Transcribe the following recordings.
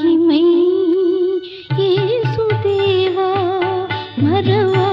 मई येसुदेवा भरवा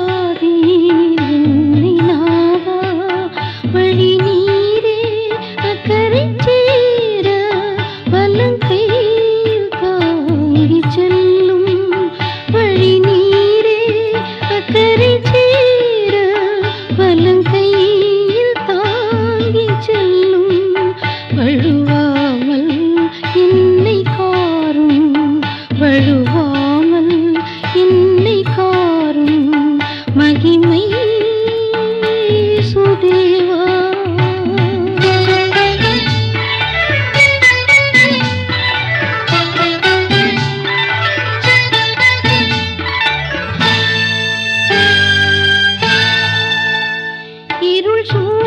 இருள் சூழ்ந்த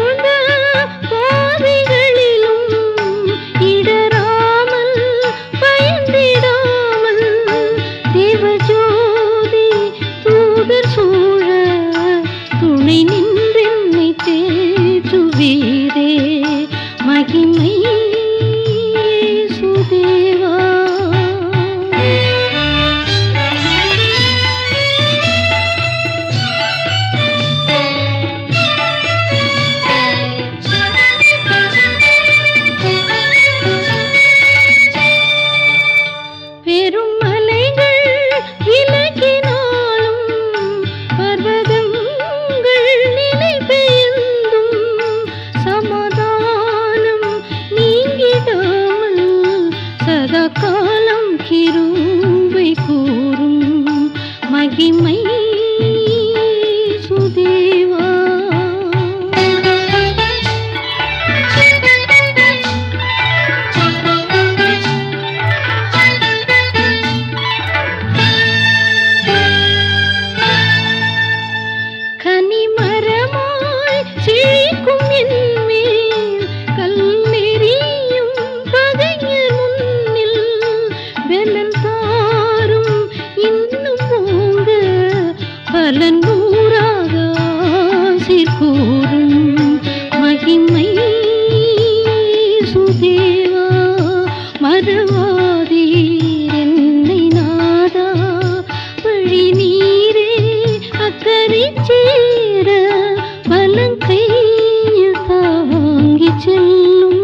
மகிமை जागी मैया காலன் ஊராக கூறும் மகிமை சுதேவா மறவாதீர் என்னை நாதா. வழி நீரே அக்கறை சேர பலங்கையில் தாங்கி செல்லும்